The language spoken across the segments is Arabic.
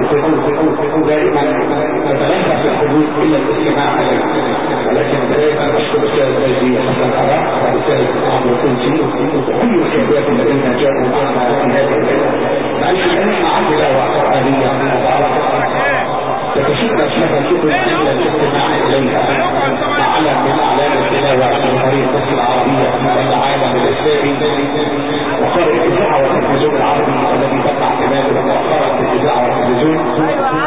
نحاول دائما نتلهى في الحدود الا الاستماع ولكن دائما اشكر الاستاذ الزيدي حسن اراء والاستاذ عبد القدسي وكل الشباب الذين جاءوا معنا في هذه الليلة معلش الان مع تلاوه قرانيه تتشدد هذا الكتب إلى الاستماع اليها على من اعلام التلاوه في طريق مصر العربيه في العالم الاسلامي وصار الاذاعه والتلفزيون العربي الذي تقع كماله مؤخرا في الاذاعه والتلفزيون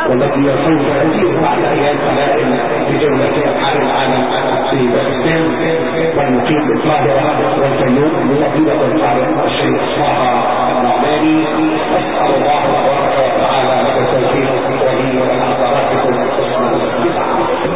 والذي سوف يزيد بعد أيام قلائل في جوله انحاء العالم في باكستان والمقيم بالقاهره والجنوب بفضيله القارئ الشيخ طه النعماني اسال الله تبارك وتعالى لك التوفيق کے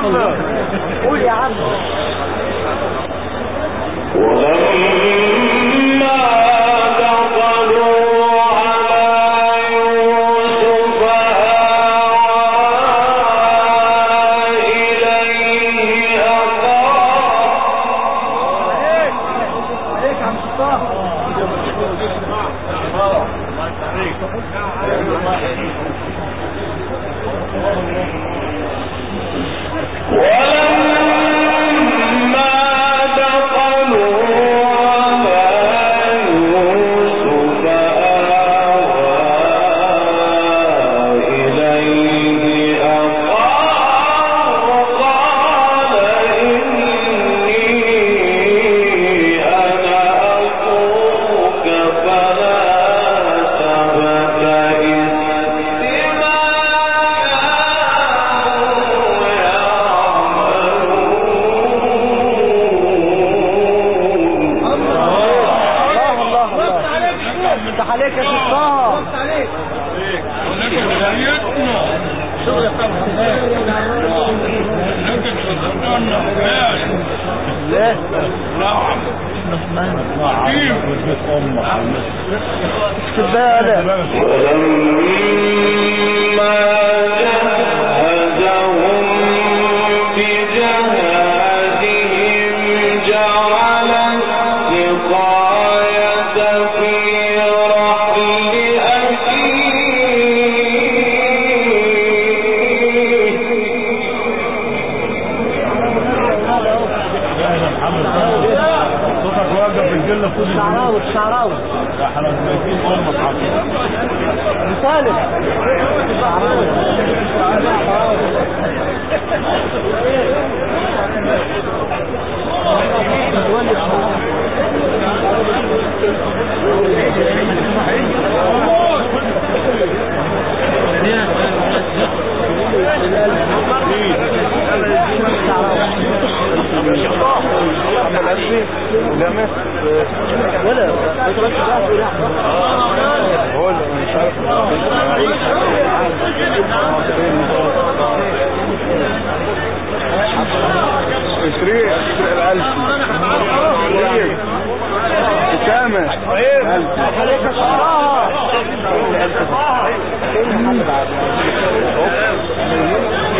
محمد قول يا عم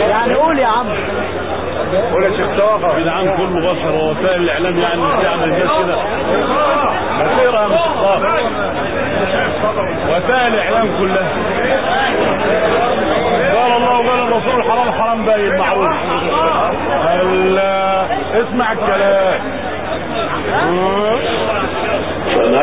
يعني قول يا عم. قول يا شيخ طه. جدعان كله بشر ووسائل الإعلام يعني بتعمل كده. كثيرة يا طه وسائل الإعلام كلها. قال الله وقال الرسول الحرام حرام باين معروف ال- اسمع الكلام؟ فلما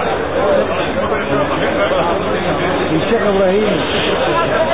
رحل أخيه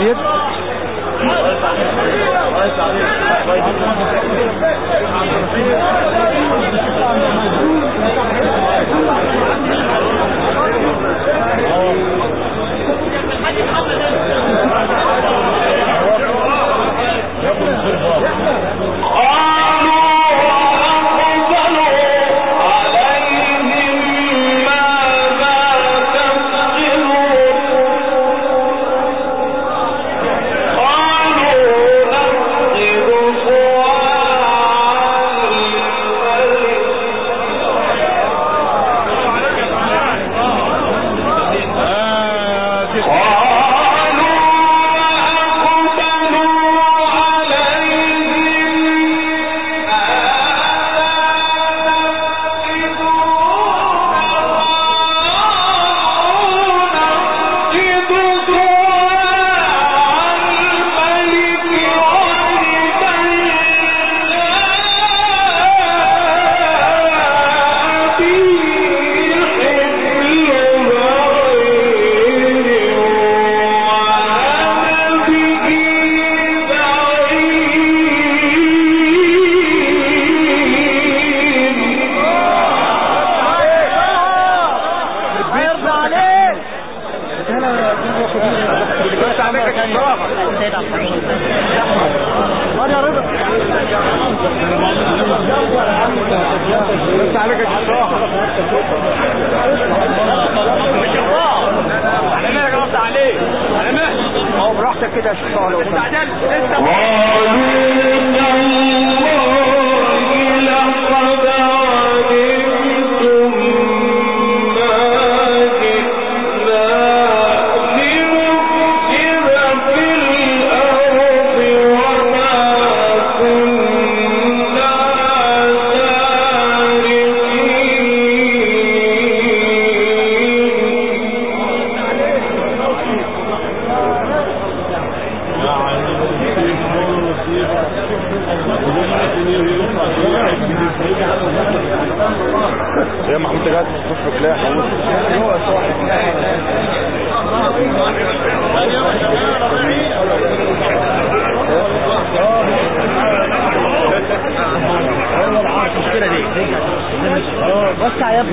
jetzt ہے وسع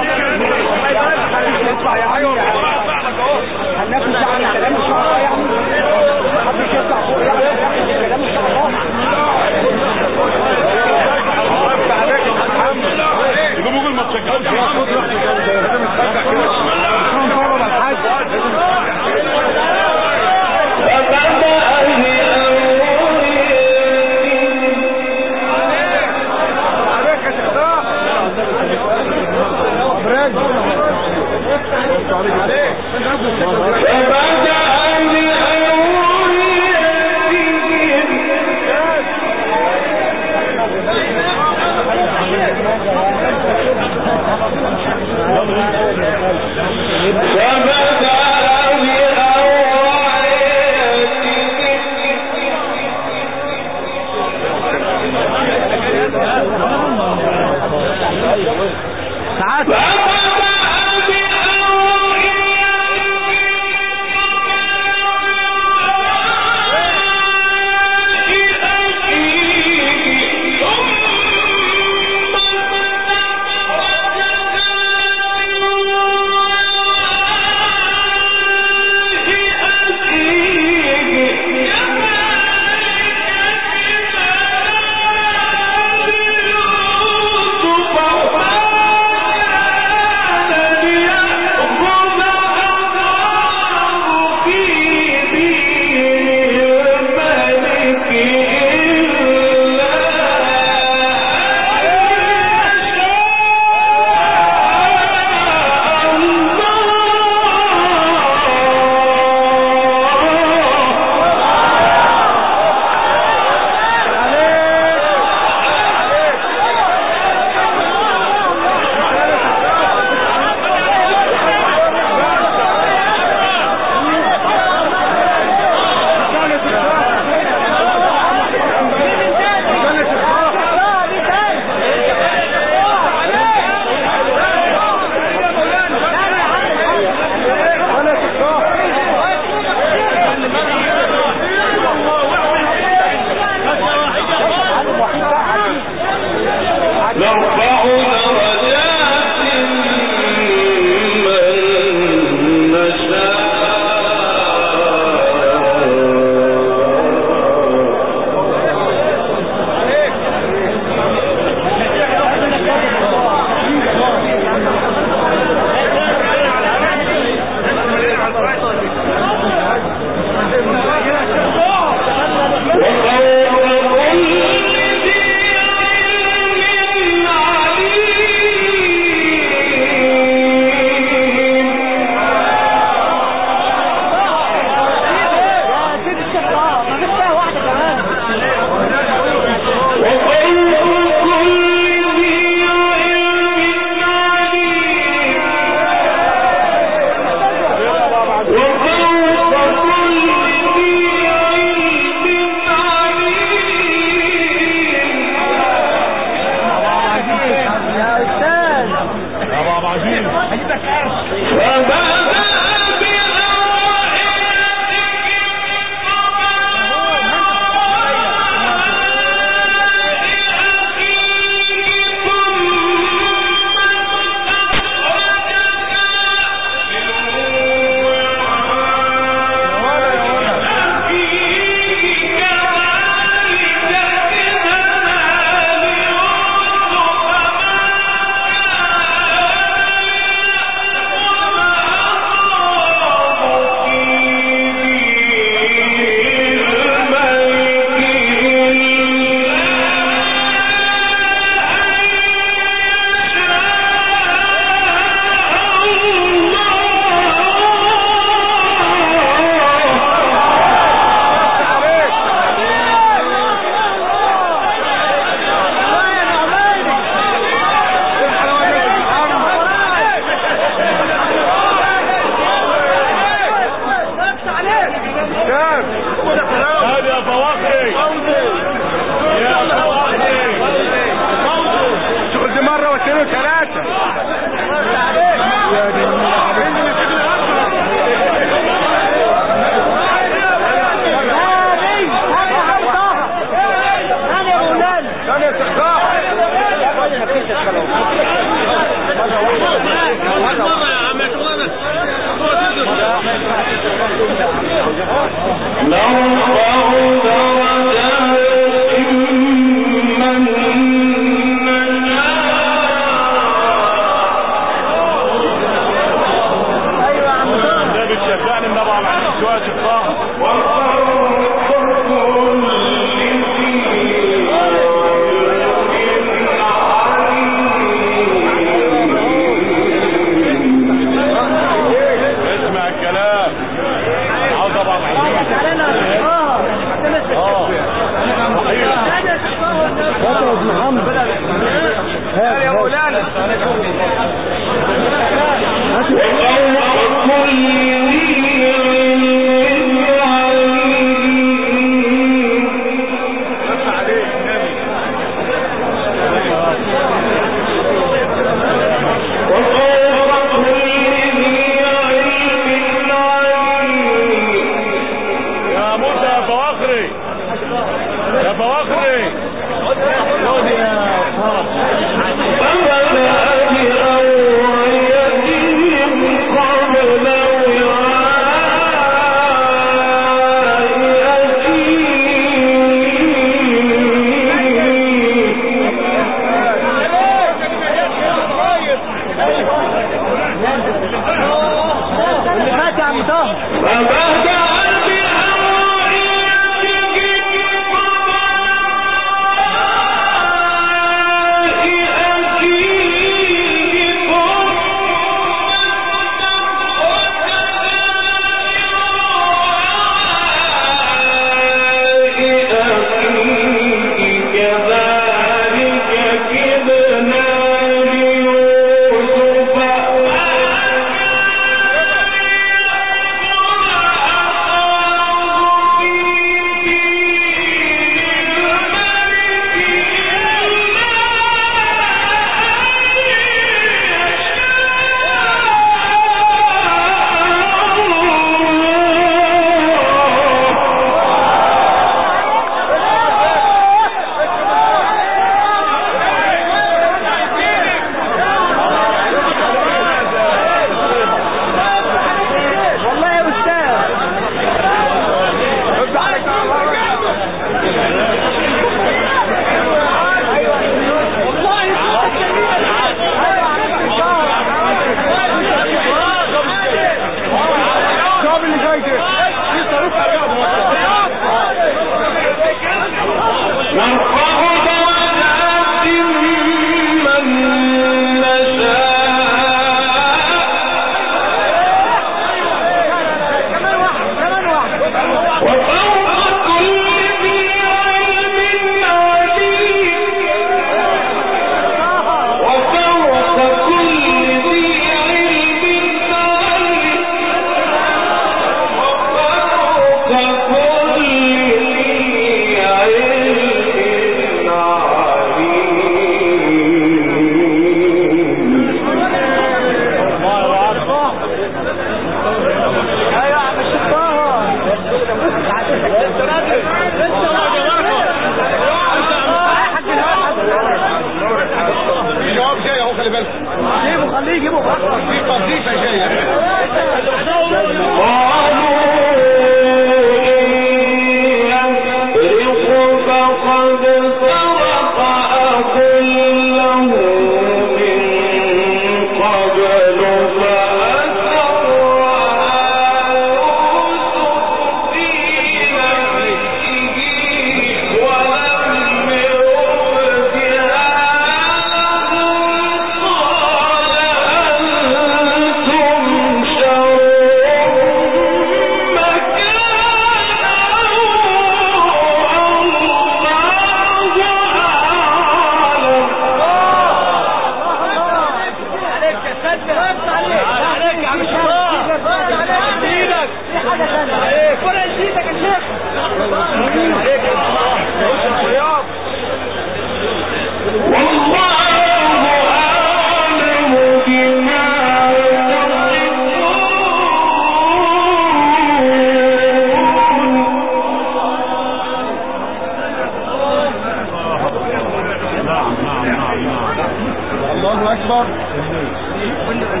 Vâng. Bond.